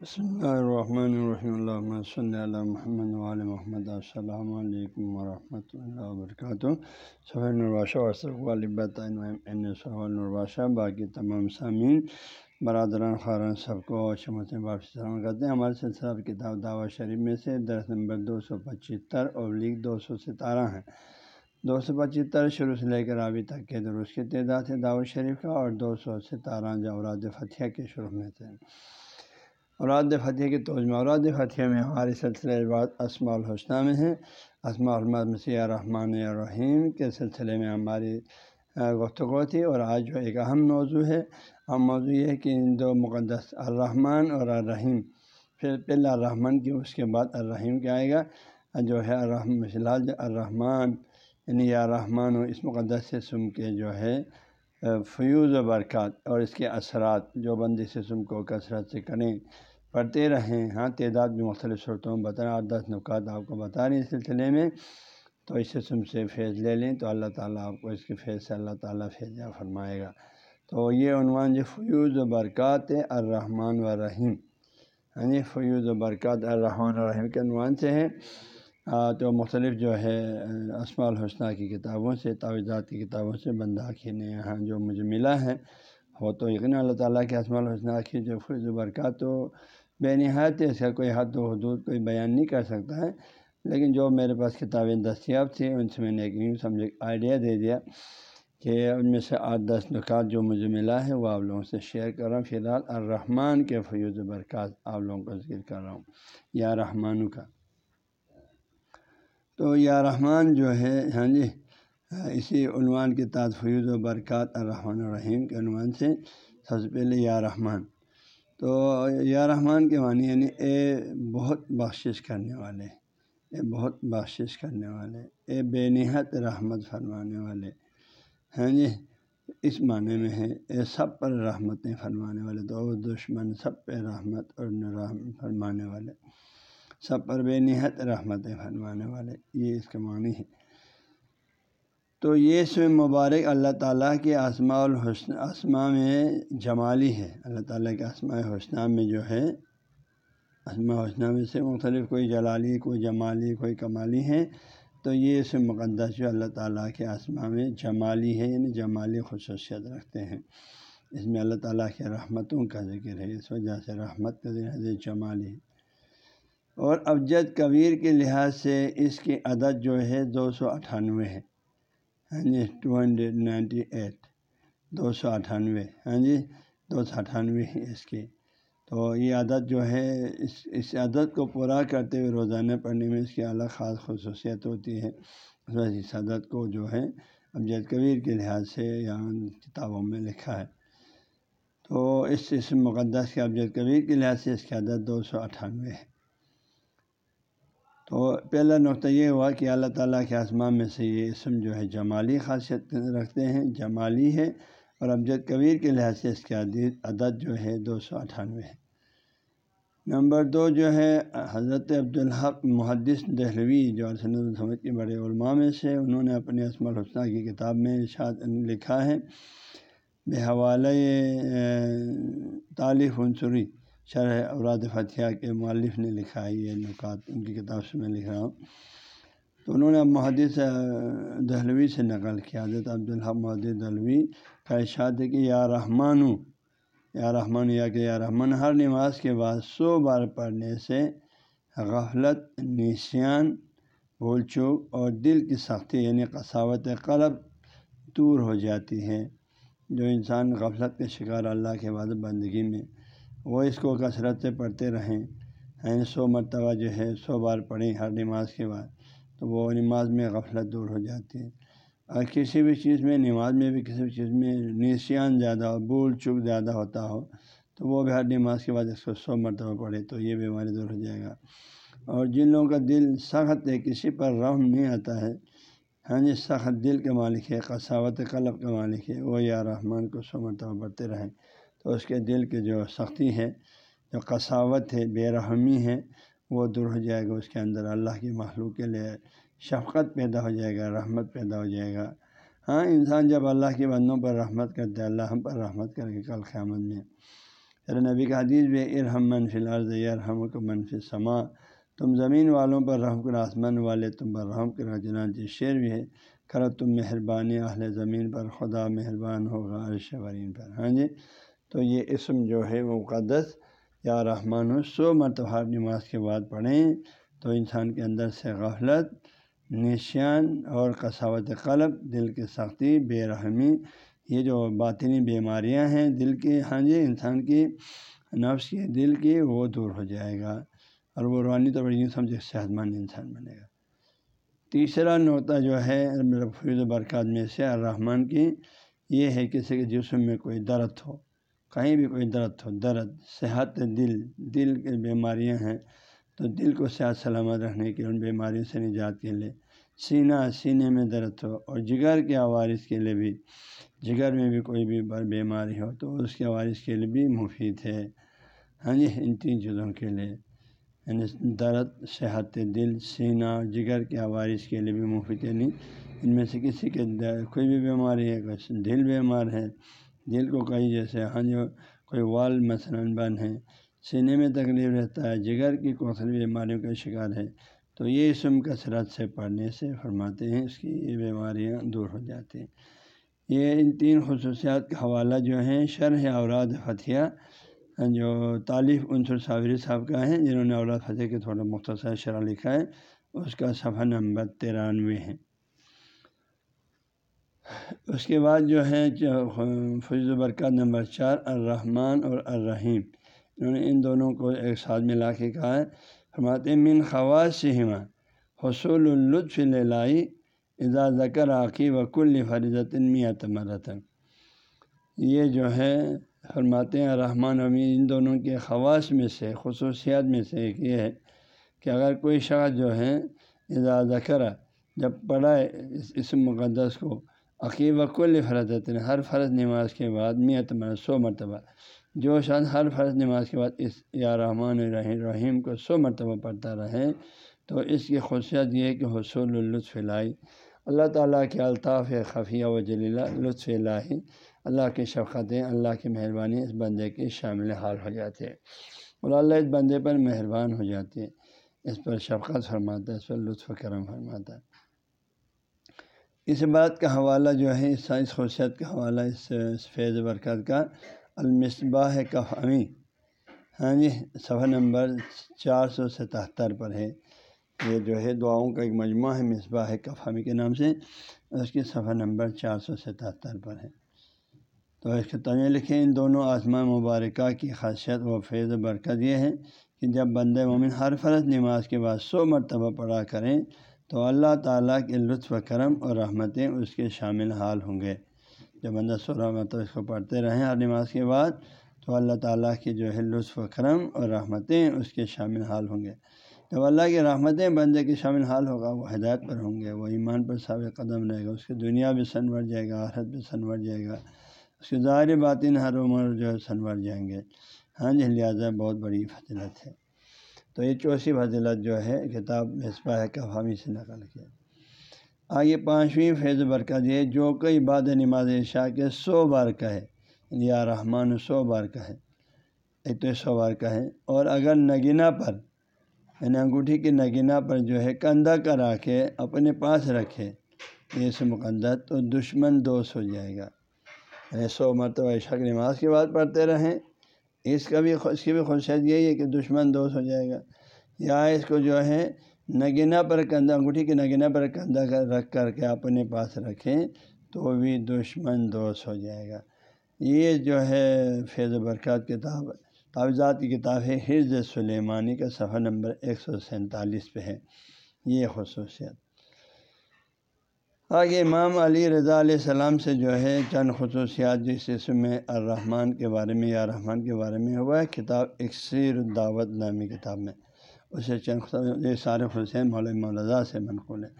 بسم اللہ الرحمن الرحیم اللہ صلی اللہ محمد علیہ محمد السلام علیکم ورحمۃ اللہ وبرکاتہ سہیل نرواشہ والبۃ نرواشہ باقی تمام سامعین برادران خارن سب کو شمت واپس سلام کرتے ہیں ہمارے سلسلہ کتاب دعوت شریف میں سے درس نمبر دو سو پچہتر اور لیگ دو سو ستارہ ہیں دو سو پچہتر شروع سے لے کر ابھی تک کے درست کی تعداد ہے دعوت شریف کا اور دو سو ستارہ جو اوراد فتح کے شروع میں تھے اوراد فتح کے توجمہ اوراد فتح میں ہمارے سلسلے بعد اسماء الحسنہ میں ہیں۔ اسماء الحمد مسیح الرحمٰن الرحیم کے سلسلے میں ہماری گفتگو تھی اور آج جو ایک اہم موضوع ہے۔ اہم موضوع یہ ہے کہ ان دو مقدس الرحمن اور الرحیم، پھر پہلا الرحمن کی، اس کے بعد الرحیم کیا آئے گا؟ جو ہے الرحم فلحال الرحمن یعنی یا رحمان و اس مقدس سے سم کے جو ہے فیوز و برکات اور اس کے اثرات، جو بندی سے سم کو کثرت سے کریں۔ پڑھتے رہیں۔ ہاں تعداد بھی مختلف صورتوں میں بتا آٹھ، دس نکات آپ کو بتا رہے ہیں۔ اس سلسلے میں تو اس سم سے فیض لے لیں تو اللہ تعالیٰ آپ کو اس کے فیض سے اللہ تعالیٰ فیض فرمائے گا۔ تو یہ عنوان جو فیوز و برکات الرحمٰن و رحیم ہاں جی فیوز و برکات الرحمٰن الرحیم کے عنوان سے ہے تو مختلف جو ہے، اسماء الحسنہ کی کتابوں سے، تعویذات کی کتابوں سے بندہ کی نے یہاں جو مجھے ملا ہے۔ وہ تو یقین اللہ تعالیٰ کے اسماء الحسنہ کی جو فیض و برکات تو بے نہایت اس کا کوئی حد و حدود کوئی بیان نہیں کر سکتا ہے۔ لیکن جو میرے پاس کتابیں دستیاب تھیں، ان سے میں نے ایک یوں سمجھے آئیڈیا دے دیا کہ ان میں سے آٹھ دس نکات جو مجھے ملا ہے، وہ آپ لوگوں سے شیئر کر رہا ہوں۔ فی الحال الرحمٰن کے فیوز و برکات آپ لوگوں کا ذکر کر رہا ہوں۔ یا رحمٰن کا۔ تو یا رحمان جو ہے ہاں جی اسی عنوان کے تعداد فیوز و برکات الرحمن الرحیم کے عنوان سے۔ سب سے پہلے یا رحمان۔ تو یا رحمان کے معنی یعنی اے بہت بخشش کرنے والے، اے بہت بخشش کرنے والے، اے بے نہایت رحمت فرمانے والے ہیں جی؟ اس معنی میں ہے، اے سب پر رحمتیں فرمانے والے تو دشمن سب پہ رحمت اور فرمانے والے، سب پر بے نہایت رحمتیں فرمانے والے، یہ اس کا معنی ہے۔ تو یہ سو مبارک اللہ تعالیٰ کے آسماء الحسن، آسماء میں جمالی ہے۔ اللہ تعالیٰ کے آسماء حسنہ میں جو ہے، آسماء حسنہ میں سے مختلف کوئی جلالی، کوئی جمالی، کوئی کمالی ہے۔ تو یہ اس مقدس جو اللہ تعالیٰ کے آسماء میں جمالی ہے یعنی جمالی خصوصیت رکھتے ہیں۔ اس میں اللہ تعالیٰ کے رحمتوں کا ذکر ہے، اس وجہ سے رحمت کا ذکر جمالی اور ابجد کبیر کے لحاظ سے اس کی عدد جو ہے، دو سو اٹھانوے ہے۔ ہاں جی ٹو ہنڈریڈ نائنٹی ایٹ دو سو اٹھانوے ہاں جی دو سو اٹھانوے ہے اس کی۔ تو یہ عادت جو ہے، اس اس عادت کو پورا کرتے ہوئے روزانہ پڑھنے میں اس کی الگ خاص خصوصیت ہوتی ہے۔ اس عادت کو جو ہے، ابجد کبیر کے لحاظ سے یہاں کتابوں میں لکھا ہے۔ تو اس اس مقدس کے ابجد کبیر کے لحاظ سے اس کی عادت دو سو اٹھانوے ہے۔ تو پہلا نقطہ یہ ہوا کہ اللہ تعالیٰ کے آسمان میں سے یہ اسم جو ہے جمالی خاصیت رکھتے ہیں، جمالی ہے اور امجد کبیر کے لحاظ سے اس کے عدد جو ہے دو سو اٹھانوے ہے۔ نمبر دو جو ہے، حضرت عبدالحق محدث دہلوی جو السمد کے بڑے علماء میں سے، انہوں نے اپنے اسم الحسنہ کی کتاب میں ارشاد لکھا ہے بے حوالہ طالف عنصری۔ شرح اوراد فتح کے مؤلف نے لکھا ہے، یہ نکات ان کی کتاب سے میں لکھ رہا ہوں۔ تو انہوں نے اب محدث دہلوی سے نقل کیا۔ حضرت عبدالحب محدود دہلوی کا اشاد ہے کہ یا رحمان یا رحمان یا کہ یا رحمان ہر نماز کے بعد سو بار پڑھنے سے غفلت نشان بھول چوک اور دل کی سختی یعنی قصاوت قلب دور ہو جاتی ہے، جو انسان غفلت کے شکار اللہ کے بعد بندگی میں وہ اس کو کثرت سے پڑھتے رہیں۔ ہیں سو مرتبہ جو ہے، سو بار پڑھیں ہر نماز کے بعد، تو وہ نماز میں غفلت دور ہو جاتی ہے۔ اور کسی بھی چیز میں، نماز میں بھی کسی بھی چیز میں نیسیان زیادہ ہو، بول چک زیادہ ہوتا ہو، تو وہ بھی ہر نماز کے بعد اس کو سو مرتبہ پڑھے، تو یہ بیماری دور ہو جائے گا۔ اور جن لوگوں کا دل سخت ہے، کسی پر رحم نہیں آتا ہے ہاں جی سخت دل کے مالک ہے قصاوت قلب کا مالک ہے، وہ یا رحمان کو سو مرتبہ پڑھتے رہیں۔ تو اس کے دل کے جو سختی ہے جو قصاوت ہے بے رحمی ہے وہ دور ہو جائے گا اس کے اندر۔ اللہ کی مخلوق کے لیے شفقت پیدا ہو جائے گا، رحمت پیدا ہو جائے گا۔ ہاں انسان جب اللہ کے بندوں پر رحمت کرتے اللہ ہم پر رحمت کر کے کل قیامت میں۔ پھر نبی کا حدیث بھی ارحم منفی العرض ارحم کو منفی سما تم زمین والوں پر رحم کر آسمان والے تم پر رحم کر جناج شعر بھی ہے، کرو تم مہربانی، اہل زمین پر خدا مہربان ہوگا، عرش ورین پر۔ ہاں جی؟ تو یہ اسم جو ہے وہ مقدس یا رحمان سو مرتبہ نماز کے بعد پڑھیں تو انسان کے اندر سے غفلت، نشان اور کساوت قلب، دل کی سختی، بے رحمی، یہ جو باطنی بیماریاں ہیں دل کی ہاں جی انسان کی، نفس کی دل کی، وہ دور ہو جائے گا اور وہ روحانی طور پر یوں سمجھے صحت مند انسان بنے گا۔ تیسرا نوتا جو ہے فیض و برکات میں سے الرحمٰن کی، یہ ہے کسی کے جسم میں کوئی درد ہو۔ کہیں بھی کوئی درد ہو، درد، صحت، دل دل کی بیماریاں ہیں تو دل کو صحت سلامت رکھنے کے ان بیماریوں سے نجات کے لیے سینہ، سینے میں درد ہو اور جگر کے عوارث کے لیے بھی، جگر میں بھی کوئی بھی بیماری ہو تو اس کے عوارث کے لیے بھی مفید ہے۔ ہاں جی ان تین چیزوں کے لیے یعنی درد، صحت، دل، سینہ جگر کے عوارث کے لیے بھی مفید ہے۔ نہیں ان میں سے کسی کے کوئی بھی بیماری ہے دل بیمار ہے دل کو کئی جیسے ہاں جو کوئی وال مثلاً بند ہے، سینے میں تکلیف رہتا ہے، جگر کی کوسل بیماریوں کا شکار ہے۔ تو یہ اسم کثرت سے پڑھنے سے فرماتے ہیں، اس کی یہ بیماریاں دور ہو جاتی ہیں۔ یہ ان تین خصوصیات کا حوالہ جو ہیں، شرح اوراد فتح جو طالف عنصر صابری صاحب کا ہے جنہوں نے اولاد فتح کے تھوڑا مختصر شرح لکھا ہے، اس کا صفحہ نمبر ترانوے ہے۔ اس کے بعد جو ہے فض و برکات نمبر چار، الرحمن اور الرحیم۔ انہوں نے ان دونوں کو ایک ساتھ ملا کے کہا ہے، فرماتے من خواص حصول الطف لائی اذا ذکر عقی و کل فرضت میت مرتن یہ جو ہے، فرماتے ہیں رحمان امی ان دونوں کے خواص میں سے، خصوصیات میں سے ایک یہ ہے کہ اگر کوئی شخص جو ہے اذا ذکر، جب پڑھائے اس مقدس کو عقیب کل فرض ہر فرض نماز کے بعد میت سو مرتبہ۔ جو شخص ہر فرض نماز کے بعد اس یا رحمٰن الرحیم کو سو مرتبہ پڑھتا رہے، تو اس کی خصوصیت یہ ہے کہ حصول الطف لائی اللہ تعالیٰ کے الطاف خفیہ و جلیلہ لطف الہی۔ اللہ کی شفقتیں، اللہ کی مہربانی اس بندے کے شامل حال ہو جاتے ہیں اور اللہ اس بندے پر مہربان ہو جاتے ہیں اس پر شفقت فرماتا ہے، اس پر لطف کرم فرماتا ہے۔ اس بات کا حوالہ جو ہے، اس سائنس خصوصیت کا حوالہ اس فیض برکت کا المصباح کفہمی ہاں جی صفحہ نمبر چار سو ستہتر پر ہے۔ یہ جو ہے، دعاؤں کا ایک مجموعہ ہے مصباح کفہمی کے نام سے۔ اس کی صفحہ نمبر چار سو ستہتر پر ہے۔ تو اس کے تمہیں لکھیں ان دونوں آسمان مبارکہ کی خاصیت و فیض و برکت یہ ہے کہ جب بند مومن ہر فرض نماز کے بعد سو مرتبہ پڑھا کریں تو اللہ تعالیٰ کے لطف و کرم اور رحمتیں اس کے شامل حال ہوں گے۔ جب بندہ سورہ مرتبہ اس کو پڑھتے رہیں ہر نماز کے بعد، تو اللہ تعالیٰ کی جو ہے لطف و کرم اور رحمتیں اس کے شامل حال ہوں گے۔ جب اللہ کی رحمتیں بندے کے شامل حال ہوگا، وہ ہدایت پر ہوں گے، وہ ایمان پر ثابت قدم رہے گا، اس کی دنیا بھی سنور جائے گا، آخرت بھی سنور جائے گا، اس کی ظاہر باطن ہر عمر جو ہے سنور جائیں گے۔ ہاں جی لہٰذا بہت بڑی فضلت ہے۔ تو یہ چوسی فضلت جو ہے، کتاب مصباح کفامی سے نقل کیا آگے پانچویں فیض برکت یہ جو کئی بعد نماز عشاء کے سو بار کا ہے یعنی یا رحمان سو بار کا ہے ایک تو سو بار کا ہے اور اگر نگینہ پر یعنی انگوٹھی کی نگینہ پر جو ہے کندھا کرا کے اپنے پاس رکھے، یہ سے مقدس تو دشمن دوست ہو جائے گا۔ یعنی سو مرتبہ عشاء کی نماز کے بعد پڑھتے رہیں اس کا بھی اس کی بھی خصوصیت یہی ہے کہ دشمن دوست ہو جائے گا۔ یا اس کو جو ہے نگینہ پر کندھا، انگوٹھی کے نگینہ پر کندھا رکھ کر کے اپنے پاس رکھیں تو بھی دشمن دوست ہو جائے گا۔ یہ جو ہے فیض و برکات کتاب کاغذات کی کتاب ہے حرز سلیمانی کا صفحہ نمبر ایک سو سینتالیس پہ ہے۔ یہ خصوصیت۔ آگے امام علی رضا علیہ السلام سے جو ہے چند خصوصیات جس اسم میں الرحمن کے بارے میں یا رحمان کے بارے میں ہوا ہے، کتاب اکثیر الدعوت نامی کتاب میں۔ اسے چند یہ سارے حسین مولم رضا سے منقول ہے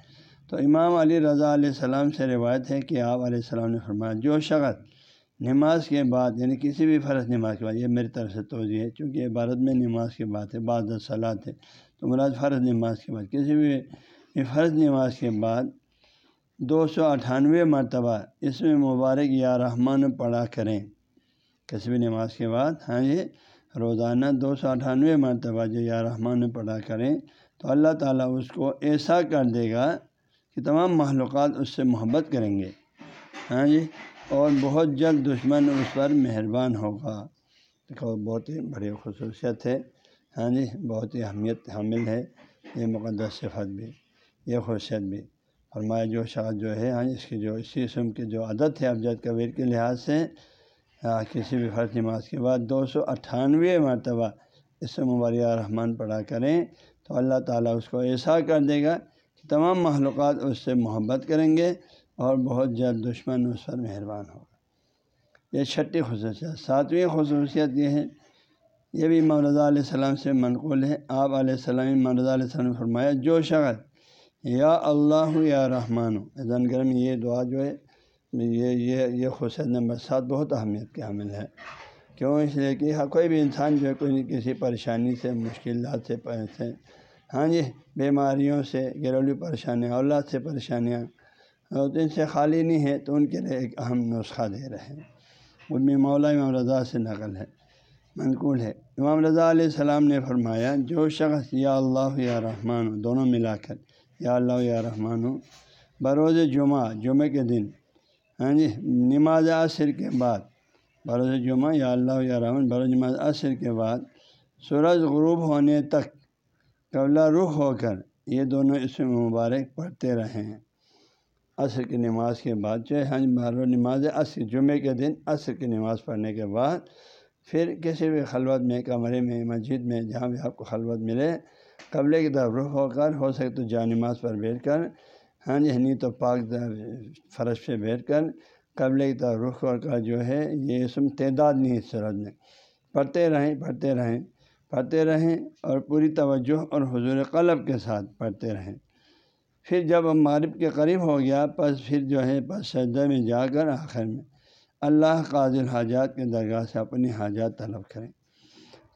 تو امام علی رضا علیہ السلام سے روایت ہے کہ آپ علیہ السلام نے فرمایا، جو شخص نماز کے بعد یعنی کسی بھی فرض نماز کے بعد، یہ میری طرف سے توجہ ہے، چونکہ عبارت میں نماز کے بعد ہے بعض صلاحت ہے، تو مراد فرض نماز کے بعد۔ کسی بھی فرض نماز کے بعد دو سو اٹھانوے مرتبہ اس میں مبارک یا رحمان پڑھا کریں۔ کسی نماز کے بعد ہاں جی روزانہ دو سو اٹھانوے مرتبہ جو یا رحمان پڑھا کریں تو اللہ تعالیٰ اس کو ایسا کر دے گا کہ تمام معلومات اس سے محبت کریں گے۔ ہاں جی اور بہت جلد دشمن اس پر مہربان ہوگا۔ دیکھو، بہت ہی بڑی خصوصیت ہے۔ ہاں جی بہت ہی اہمیت حامل ہے۔ یہ مقدس صفت بھی، یہ خصوصیت بھی۔ فرمایا جو شخص جو ہے ہاں اس کی جو اسی قسم کی جو عادت ہے افجد کبیر کے لحاظ سے کسی بھی فرض نماز کے بعد دو سو اٹھانوے مرتبہ اس مبارک رحمان پڑھا کریں تو اللہ تعالیٰ اس کو ایسا کر دے گا کہ تمام معلومات اس سے محبت کریں گے اور بہت جلد دشمن اس پر مہربان ہوگا۔ یہ چھٹی خصوصیت، ساتویں خصوصیت یہ ہے۔ یہ بھی رضا علیہ السلام سے منقول ہے۔ آپ علیہ السلام رضا علیہ السلام نے فرمایا، جو شخص یا اللہ یا رحمان زن گرم، یہ دعا جو ہے، یہ یہ یہ خصوصیت نمبر سات بہت اہمیت کے حامل ہے۔ کیوں؟ اس لیے کہ ہاں، کوئی بھی انسان جو ہے، کوئی کسی پریشانی سے، مشکلات سے سے ہاں جی بیماریوں سے، گھریلو پریشانیاں، اولاد سے پریشانیاں، اور ان سے خالی نہیں ہے، تو ان کے لیے ایک اہم نسخہ دے رہے ہیں۔ ان میں مولا امام رضا سے نقل ہے، منقول ہے۔ امام رضا علیہ السلام نے فرمایا، جو شخص یا اللہ یا رحمان دونوں ملا کر یا اللہ یا رحمان بروز جمعہ جمعہ کے دن۔ ہاں جی نماز عصر کے بعد۔ بروز جمعہ، یا اللہ یا رحمن، بروز نماز عصر کے بعد۔ سورج غروب ہونے تک، قبلہ رخ ہو کر یہ دونوں اس میں مبارک پڑھتے رہے ہیں۔ عصر کی نماز کے بعد جو ہے ہاں جی، بارو نماز عصر جمعے کے دن عصر کی نماز پڑھنے کے بعد پھر کسی بھی خلوت میں، کمرے میں، مسجد میں، جہاں بھی آپ کو خلوت ملے قبلے کی طرف رخ ہو کر ہو سکے تو جا نماز پر بیٹھ کر ہاں جی نہیں تو پاک فرش پہ بیٹھ کر قبل کی طرف رخ کر جو ہے، یہ اسم تعداد نہیں اس صورت میں۔ پڑھتے رہیں پڑھتے رہیں پڑھتے رہیں اور پوری توجہ اور حضور قلب کے ساتھ پڑھتے رہیں۔ پھر جب ہم کے قریب ہو گیا، پس پھر جو ہے، پس سجدہ میں جا کر آخر میں اللہ قاضل حاجات کے درگاہ سے اپنی حاجات طلب کریں۔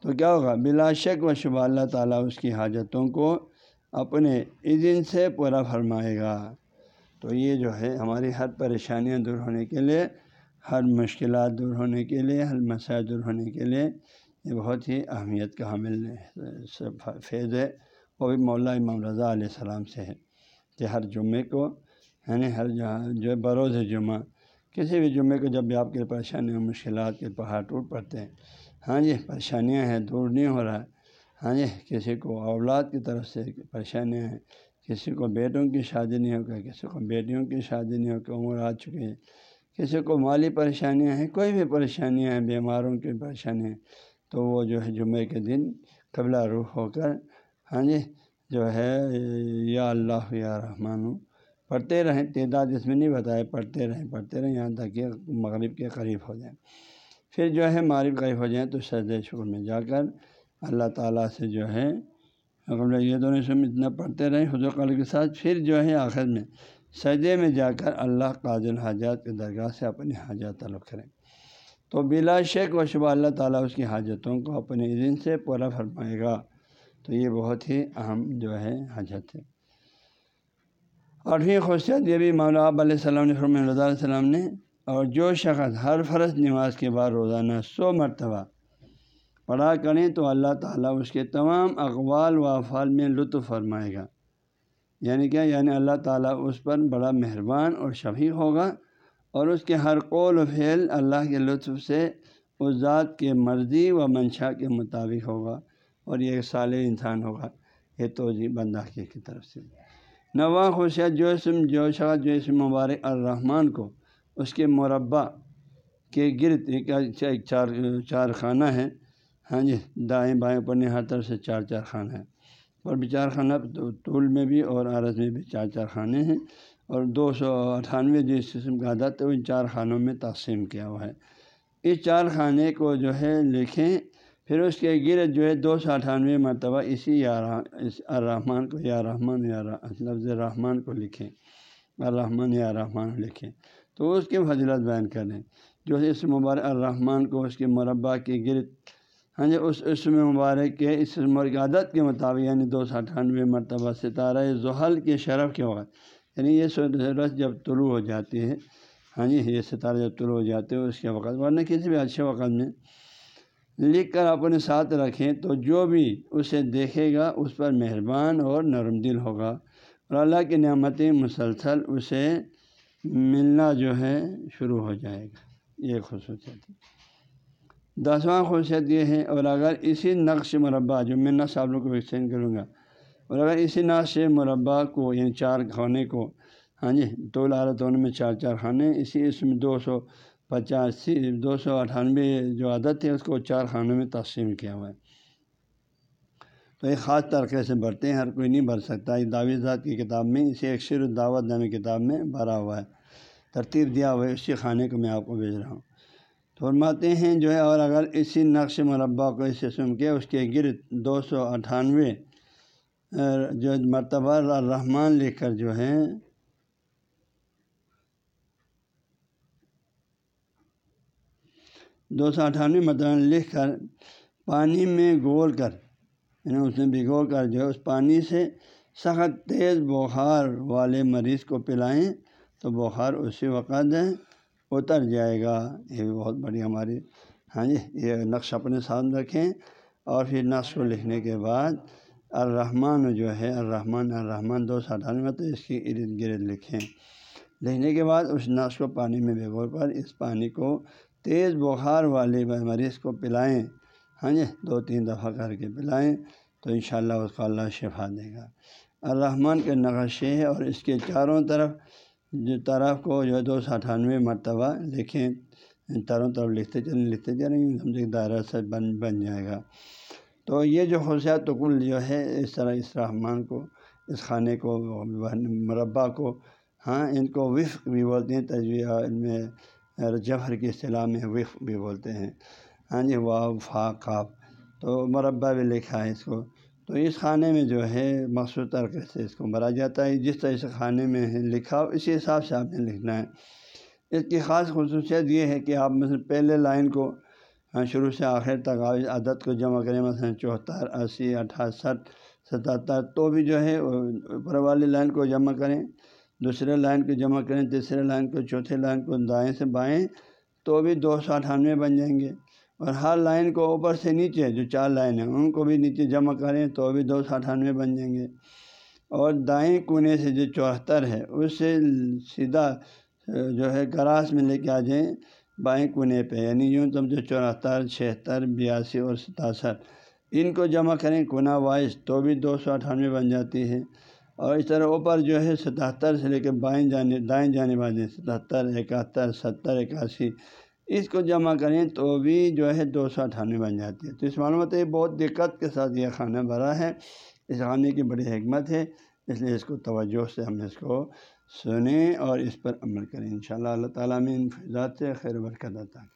تو کیا ہوگا؟ بلا شک و شبہ اللہ تعالیٰ اس کی حاجتوں کو اپنے اذن سے پورا فرمائے گا۔ تو یہ جو ہے، ہماری ہر پریشانیاں دور ہونے کے لیے، ہر مشکلات دور ہونے کے لیے، ہر مسائل دور ہونے کے لیے یہ بہت ہی اہمیت کا حامل فیض ہے۔ وہ بھی مولا امام رضا علیہ السلام سے ہے کہ ہر جمعے کو یعنی ہر جہاں جو بروز جمعہ، کسی بھی جمعے کو جب بھی آپ کے پریشانیاں، مشکلات کے پہاڑ ٹوٹ پڑتے ہیں ہاں جی پریشانیاں ہیں، دور نہیں ہو رہا ہے۔ ہاں جی کسی کو اولاد کی طرف سے پریشانیاں ہیں، کسی کو بیٹوں کی شادی نہیں ہوگا کسی کو بیٹیوں کی شادی نہیں ہوگا عمر آ چکی ہے۔ کسی کو مالی پریشانیاں ہیں، کوئی بھی پریشانیاں ہیں، بیماروں کی پریشانیاں ہیں۔ تو وہ جو ہے جمعے کے دن قبلہ روح ہو کر ہاں جی جو ہے، یا اللہ یا رحمان پڑھتے رہیں۔ تعداد اس میں نہیں بتائے پڑھتے رہیں پڑھتے رہیں، یہاں تک کہ مغرب کے قریب ہو جائیں۔ پھر جو ہے مغرب قریب ہو جائیں تو سجد شکر میں جا کر اللہ تعالیٰ سے جو ہے یہ دونوں سم اتنا پڑھتے رہیں حضور قلب کے ساتھ، پھر جو ہے آخر میں سجدے میں جا کر اللہ قاض الحاجات کے درگاہ سے اپنی حاجات طلب کریں۔ تو بلا شیخ و شبہ اللہ تعالیٰ اس کی حاجتوں کو اپنے دن سے پورا فرمائے گا۔ تو یہ بہت ہی اہم جو ہے حاجت ہے۔ آٹھویں خصوصیت یہ بھی مولا علیہ السلام نے فرم رضا علیہ السلام نے اور جو شخص ہر فرض نماز کے بعد روزانہ سو مرتبہ پڑھا کریں تو اللہ تعالیٰ اس کے تمام اقوال و افعال میں لطف فرمائے گا۔ یعنی کیا؟ یعنی اللہ تعالیٰ اس پر بڑا مہربان اور شفیق ہوگا اور اس کے ہر قول و فعل اللہ کے لطف سے اس ذات کے مرضی و منشا کے مطابق ہوگا اور یہ ایک سال انسان ہوگا۔ یہ توجہ بندہ کی طرف سے۔ نواں خوشیت جو اسم، جو شخص، جو اسم مبارک الرحمٰن کو اس کے مربع کے گرد اچھا ایک چار چار خانہ ہے۔ ہاں جی دائیں بائیں اوپر ہر طرف سے چار چار خانہ ہیں اور بھی چار خانہ، طول میں بھی اور عرض میں بھی چار چار خانے ہیں۔ اور دو سو اٹھانوے جس قسم کا عادت ہے، ان چار خانوں میں تقسیم کیا ہوا ہے۔ اس چار خانے کو جو ہے لکھیں، پھر اس کے گرد جو ہے دو سو اٹھانوے مرتبہ اسی یا الرحمٰن کو، یا رحمان یا لفظ رحمان کو لکھیں۔ الرحمن یا رحمان لکھیں۔ تو اس کی فضلت بیان کریں۔ جو اس مبارک الرحمٰن کو اس کے مربع کے گرد ہاں جی اس عصم مبارک کے اس کی عادت کے مطابق یعنی دو سو اٹھانوے مرتبہ ستارہ زحل کے شرف کے وقت یعنی یہ سورج جب طلوع ہو جاتی ہے ہاں جی یہ ستارے جب طلوع ہو جاتے ہو اس کے وقت، ورنہ کسی بھی اچھے وقت میں لکھ کر اپنے ساتھ رکھیں تو جو بھی اسے دیکھے گا، اس پر مہربان اور نرم دل ہوگا۔ اور اللہ کی نعمتیں مسلسل اسے ملنا جو ہے شروع ہو جائے گا، یہ خصوصیت ہے۔ دسواں خصوصیت یہ ہے، اور اگر اسی نقش مربع جو میں نقش آپ لوگ کو ایکسچینج کروں گا، اور اگر اسی نقش مربع کو یعنی چار کھانے کو ہاں جی دو لارہ دونوں میں چار چار خانے، اسی اس میں دو سو پچاسی، دو سو اٹھانوے جو عدد ہے، اس کو چار خانوں میں تقسیم کیا ہوا ہے۔ تو ایک خاص طریقے سے بھرتے ہیں، ہر کوئی نہیں بھر سکتا۔ یہ دعوی ذات کی کتاب میں اسے اکثر دعوت نامی کتاب میں بھرا ہوا ہے۔ ترتیب دیا ہوا ہے، اسی خانے کو میں آپ کو بھیج رہا ہوں۔ فرماتے ہیں جو ہے، اور اگر اسی نقش مربع کو اس قسم کے، اس کے گرد دو سو اٹھانوے جو مرتبہ الرحمٰن لکھ کر جو ہے، دو سو اٹھانوے مرتبہ لکھ کر پانی میں گول کر یعنی اس میں بھگو کر جو ہے، اس پانی سے سخت تیز بخار والے مریض کو پلائیں۔ تو بخار اسی وقت اتر جائے گا۔ یہ بھی بہت بڑی ہماری ہاں جی یہ نقش اپنے ساتھ رکھیں۔ اور پھر نقش کو لکھنے کے بعد الرحمن جو ہے، الرحمن الرحمن دو سو اٹھانوے تو اس کی ارد گرد لکھیں۔ لکھنے کے بعد اس نقش کو پانی میں بھگو کر اس پانی کو تیز بخار والے مریض کو پلائیں۔ ہاں جی دو تین دفعہ کر کے پلائیں تو انشاءاللہ اس کو اللہ شفا دے گا۔ الرحمن کے نقش ہے اور اس کے چاروں طرف جو طرف کو جو ہے دو سو اٹھانوے مرتبہ لکھیں چاروں طرف لکھتے چلیں لکھتے چلیں گے سمجھے دائرہ سے بن بن جائے گا۔ تو یہ جو خصوصیات تو کل جو ہے، اس طرح اس رحمان کو، اس خانے کو، مربع کو ہاں ان کو وفق بھی بولتے ہیں تجویہ ان میں جفر کی اصطلاح میں وفق بھی بولتے ہیں۔ ہاں جی واؤ فا کاف تو مربع بھی لکھا ہے اس کو۔ تو اس خانے میں جو ہے مخصوص طریقے سے اس کو بھرا جاتا ہے۔ جس طرح سے خانے میں ہے لکھا ہو، اسی حساب سے آپ نے لکھنا ہے۔ اس کی خاص خصوصیت یہ ہے کہ آپ مثلاً پہلے لائن کو ہاں، شروع سے آخر تک عدد کو جمع کریں، مثلاً چوہتر، اسی، اٹھاسٹھ ستہتر تو بھی جو ہے اوپر والی لائن کو جمع کریں، دوسرے لائن کو جمع کریں، تیسرے لائن کو، چوتھے لائن کو دائیں سے بائیں، تو بھی دو سو اٹھانوے بن جائیں گے۔ اور ہر لائن کو اوپر سے نیچے جو چار لائن ہیں، ان کو بھی نیچے جمع کریں تو بھی دو سو اٹھانوے بن جائیں گے۔ اور دائیں کونے سے جو چوہتر ہے، اس سے سیدھا، جو ہے گراس میں لے کے آ جائیں بائیں کونے پہ۔ یعنی یوں تم جو چوہتر، چھہتر، بیاسی اور ستاسٹھ، ان کو جمع کریں کونا وائز تو بھی دو سو اٹھانوے بن جاتی ہے۔ اور اس طرح اوپر جو ہے، ستہتر سے لے کے بائیں جانے، دائیں جانے والے ستہتر، اکہتر، ستر، اکاسی اس کو جمع کریں تو بھی جو ہے دو سو اٹھانوے بن جاتی ہے۔ تو اس معلومات ہے بہت دقت کے ساتھ یہ کھانا بھرا ہے۔ اس کھانے کی بڑی حکمت ہے، اس لیے اس کو توجہ سے ہم اس کو سنیں اور اس پر عمل کریں۔ ان شاء اللہ اللہ تعالیٰ میں ان فضات سے خیر برکت عطا کریں